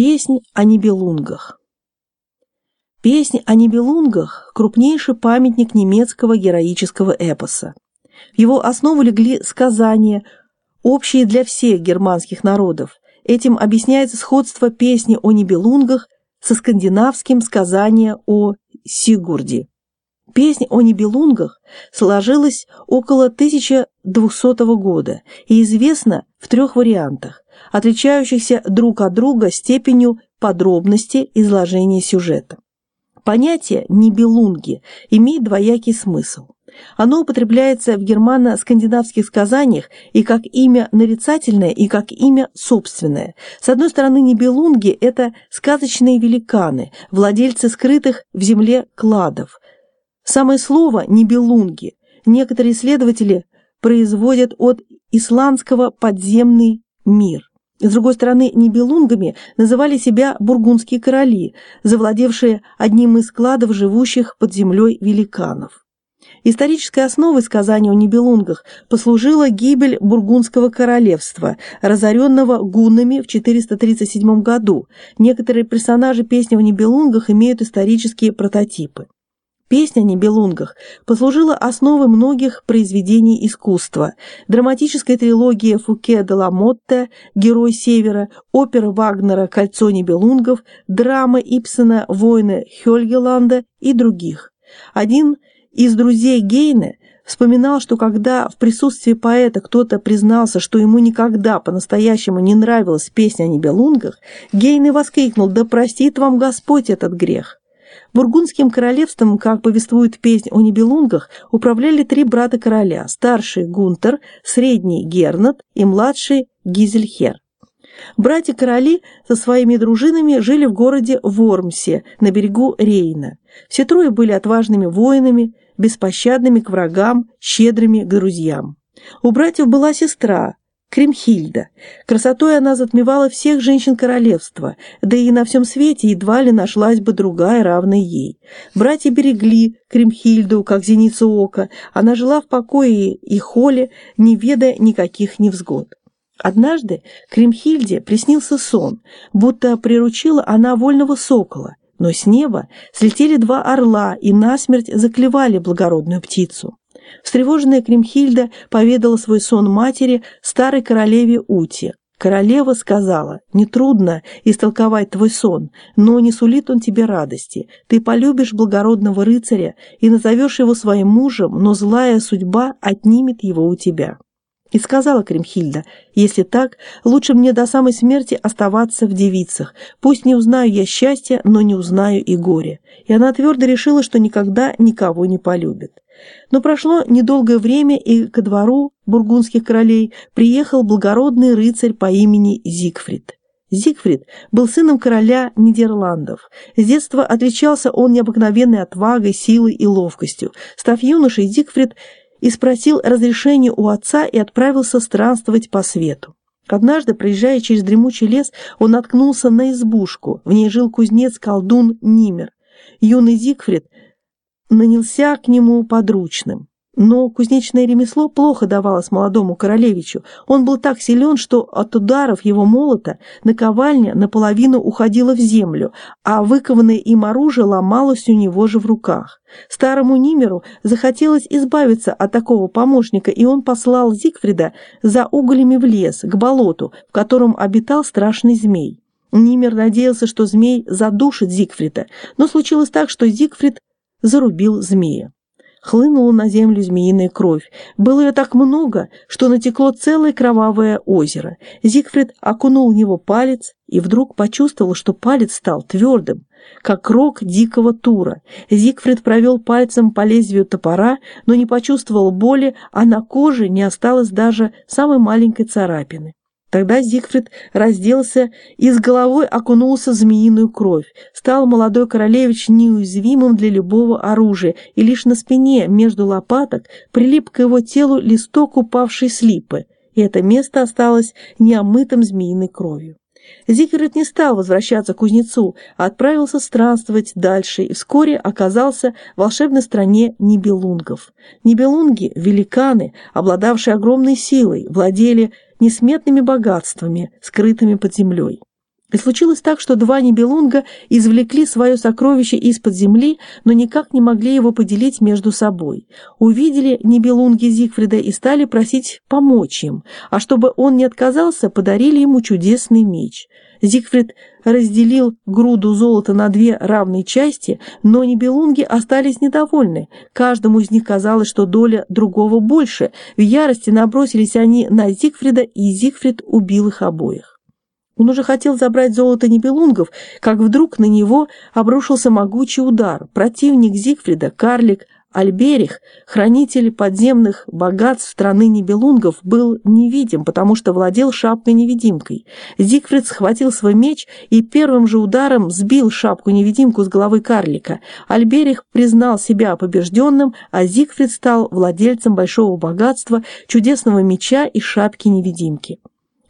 Песнь о Нибелунгах Песнь о Нибелунгах – крупнейший памятник немецкого героического эпоса. В его основу легли сказания, общие для всех германских народов. Этим объясняется сходство песни о Нибелунгах со скандинавским сказанием о Сигурде. Песня о Нибелунгах сложилась около 1200 года и известна в трех вариантах, отличающихся друг от друга степенью подробности изложения сюжета. Понятие «нибелунги» имеет двоякий смысл. Оно употребляется в германо-скандинавских сказаниях и как имя нарицательное, и как имя собственное. С одной стороны, нибелунги – это сказочные великаны, владельцы скрытых в земле кладов. Самое слово «нибелунги» некоторые исследователи производят от исландского «подземный мир». С другой стороны, нибелунгами называли себя бургундские короли, завладевшие одним из складов живущих под землей великанов. Исторической основой сказания о Нибелунгах послужила гибель Бургундского королевства, разоренного гуннами в 437 году. Некоторые персонажи песни о Нибелунгах имеют исторические прототипы. Песня о Нибелунгах послужила основой многих произведений искусства. Драматическая трилогия Фуке де ла Мотте «Герой Севера», опера Вагнера «Кольцо Нибелунгов», драма Ипсена «Войны Хельгеланда» и других. Один из друзей Гейне вспоминал, что когда в присутствии поэта кто-то признался, что ему никогда по-настоящему не нравилась песня о Нибелунгах, Гейне воскликнул «Да простит вам Господь этот грех!» Бургундским королевством, как повествует песнь о Нибелунгах, управляли три брата короля – старший Гунтер, средний Гернат и младший Гизельхер. Братья-короли со своими дружинами жили в городе Вормсе на берегу Рейна. Все трое были отважными воинами, беспощадными к врагам, щедрыми к друзьям. У братьев была сестра, Кремхильда. Красотой она затмевала всех женщин королевства, да и на всем свете едва ли нашлась бы другая, равная ей. Братья берегли Кремхильду, как зеницу ока, она жила в покое и холе, не ведая никаких невзгод. Однажды Кремхильде приснился сон, будто приручила она вольного сокола, но с неба слетели два орла и насмерть заклевали благородную птицу. Встревоженная Кремхильда поведала свой сон матери, старой королеве Ути. Королева сказала, «Нетрудно истолковать твой сон, но не сулит он тебе радости. Ты полюбишь благородного рыцаря и назовешь его своим мужем, но злая судьба отнимет его у тебя». И сказала Кремхильда, если так, лучше мне до самой смерти оставаться в девицах. Пусть не узнаю я счастья, но не узнаю и горе. И она твердо решила, что никогда никого не полюбит. Но прошло недолгое время, и ко двору бургундских королей приехал благородный рыцарь по имени Зигфрид. Зигфрид был сыном короля Нидерландов. С детства отличался он необыкновенной отвагой, силой и ловкостью. Став юношей, Зигфрид и спросил разрешения у отца и отправился странствовать по свету. Однажды, проезжая через дремучий лес, он наткнулся на избушку. В ней жил кузнец-колдун Нимер. Юный Зигфрид нанялся к нему подручным. Но кузнечное ремесло плохо давалось молодому королевичу. Он был так силен, что от ударов его молота наковальня наполовину уходила в землю, а выкованное им оружие ломалось у него же в руках. Старому Нимеру захотелось избавиться от такого помощника, и он послал Зигфрида за углями в лес, к болоту, в котором обитал страшный змей. Нимер надеялся, что змей задушит Зигфрида, но случилось так, что Зигфрид зарубил змея. Хлынула на землю змеиная кровь. Было ее так много, что натекло целое кровавое озеро. Зигфрид окунул в него палец и вдруг почувствовал, что палец стал твердым, как рог дикого тура. Зигфрид провел пальцем по лезвию топора, но не почувствовал боли, а на коже не осталось даже самой маленькой царапины. Тогда Зигфрид разделся и с головой окунулся в змеиную кровь. Стал молодой королевич неуязвимым для любого оружия, и лишь на спине между лопаток прилип к его телу листок упавшей слипы, и это место осталось неомытым змеиной кровью. Зигфрид не стал возвращаться к кузнецу, а отправился странствовать дальше и вскоре оказался в волшебной стране Нибелунгов. Нибелунги – великаны, обладавшие огромной силой, владели несметными богатствами, скрытыми под землей. И случилось так, что два небелунга извлекли свое сокровище из-под земли, но никак не могли его поделить между собой. Увидели небелунги Зигфрида и стали просить помочь им, а чтобы он не отказался, подарили ему чудесный меч. Зигфрид разделил груду золота на две равные части, но небелунги остались недовольны. Каждому из них казалось, что доля другого больше. В ярости набросились они на Зигфрида, и Зигфрид убил их обоих. Он уже хотел забрать золото Нибелунгов, как вдруг на него обрушился могучий удар. Противник Зигфрида, карлик Альберих, хранитель подземных богатств страны Нибелунгов, был невидим, потому что владел шапкой-невидимкой. Зигфрид схватил свой меч и первым же ударом сбил шапку-невидимку с головы карлика. Альберих признал себя побежденным, а Зигфрид стал владельцем большого богатства, чудесного меча и шапки-невидимки.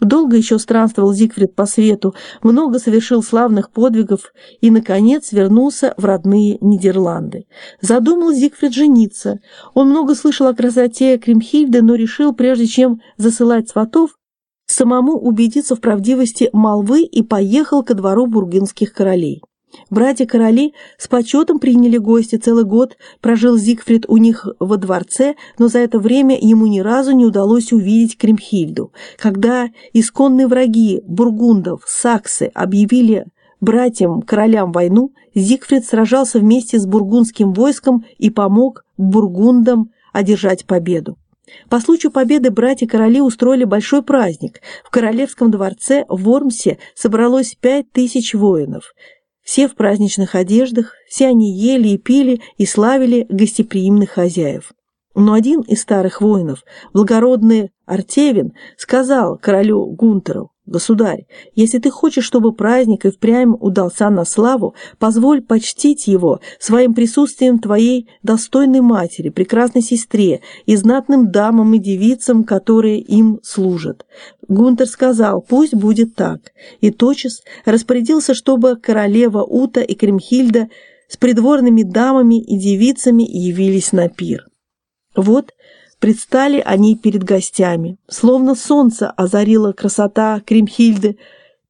Долго еще странствовал Зигфрид по свету, много совершил славных подвигов и, наконец, вернулся в родные Нидерланды. Задумал Зигфрид жениться. Он много слышал о красоте Кримхильды, но решил, прежде чем засылать сватов, самому убедиться в правдивости молвы и поехал ко двору бургинских королей. Братья-короли с почетом приняли гостя, целый год прожил Зигфрид у них во дворце, но за это время ему ни разу не удалось увидеть Кремхильду. Когда исконные враги бургундов, саксы, объявили братьям-королям войну, Зигфрид сражался вместе с бургундским войском и помог бургундам одержать победу. По случаю победы братья-короли устроили большой праздник. В королевском дворце в Вормсе собралось пять тысяч воинов – все в праздничных одеждах, все они ели и пили и славили гостеприимных хозяев. Но один из старых воинов, благородный Артевин, сказал королю Гунтеру, «Государь, если ты хочешь, чтобы праздник и впрямь удался на славу, позволь почтить его своим присутствием твоей достойной матери, прекрасной сестре и знатным дамам и девицам, которые им служат». Гунтер сказал, «Пусть будет так», и тотчас распорядился, чтобы королева Ута и Кремхильда с придворными дамами и девицами явились на пир. Вот предстали они перед гостями. Словно солнце озарила красота Кримхильды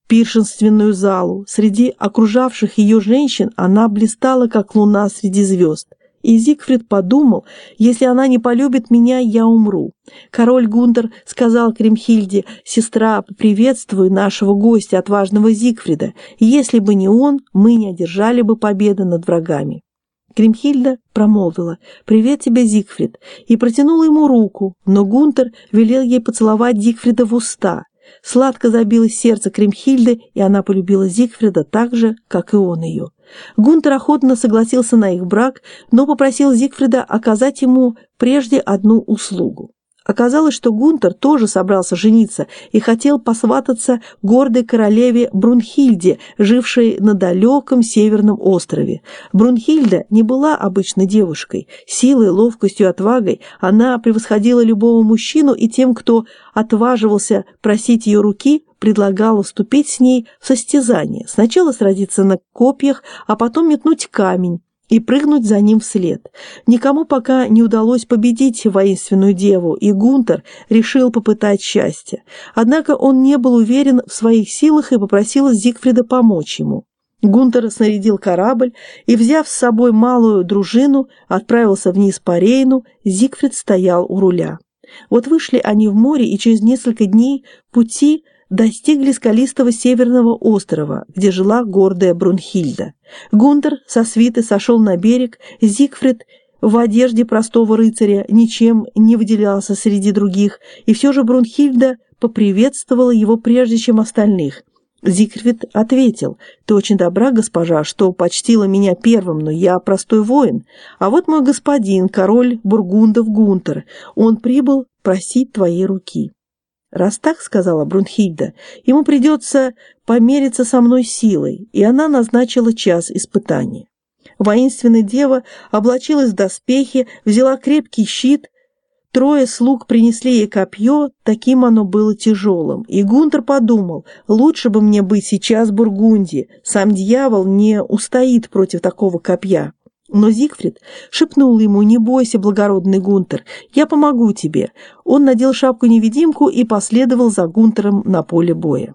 пиршенственную залу. Среди окружавших ее женщин она блистала, как луна среди звезд. И Зигфрид подумал, если она не полюбит меня, я умру. Король Гунтер сказал Кремхильде, сестра, приветствуй нашего гостя, отважного Зигфрида. Если бы не он, мы не одержали бы победы над врагами. Кримхильда промолвила «Привет тебе, Зигфрид!» и протянула ему руку, но Гунтер велел ей поцеловать Зигфрида в уста. Сладко забилось сердце Кримхильды, и она полюбила Зигфрида так же, как и он ее. Гунтер охотно согласился на их брак, но попросил Зигфрида оказать ему прежде одну услугу. Оказалось, что Гунтер тоже собрался жениться и хотел посвататься гордой королеве Брунхильде, жившей на далеком северном острове. Брунхильда не была обычной девушкой. Силой, ловкостью, отвагой она превосходила любого мужчину, и тем, кто отваживался просить ее руки, предлагала вступить с ней в состязание. Сначала сразиться на копьях, а потом метнуть камень и прыгнуть за ним вслед. Никому пока не удалось победить воинственную деву, и Гунтер решил попытать счастье. Однако он не был уверен в своих силах и попросил Зигфрида помочь ему. Гунтер снарядил корабль и, взяв с собой малую дружину, отправился вниз по Рейну, Зигфрид стоял у руля. Вот вышли они в море, и через несколько дней пути – достигли скалистого северного острова, где жила гордая Брунхильда. Гунтер со свиты сошел на берег, Зигфрид в одежде простого рыцаря ничем не выделялся среди других, и все же Брунхильда поприветствовала его прежде, чем остальных. Зигфрид ответил, «Ты очень добра, госпожа, что почтила меня первым, но я простой воин. А вот мой господин, король Бургундов Гунтер, он прибыл просить твоей руки». Раз так, сказала Брунхильда, ему придется помериться со мной силой, и она назначила час испытания. Воинственная дева облачилась в доспехи, взяла крепкий щит, трое слуг принесли ей копье, таким оно было тяжелым, и Гунтер подумал, лучше бы мне быть сейчас в Бургундии, сам дьявол не устоит против такого копья. Но Зигфрид шепнул ему, «Не бойся, благородный Гунтер, я помогу тебе». Он надел шапку-невидимку и последовал за Гунтером на поле боя.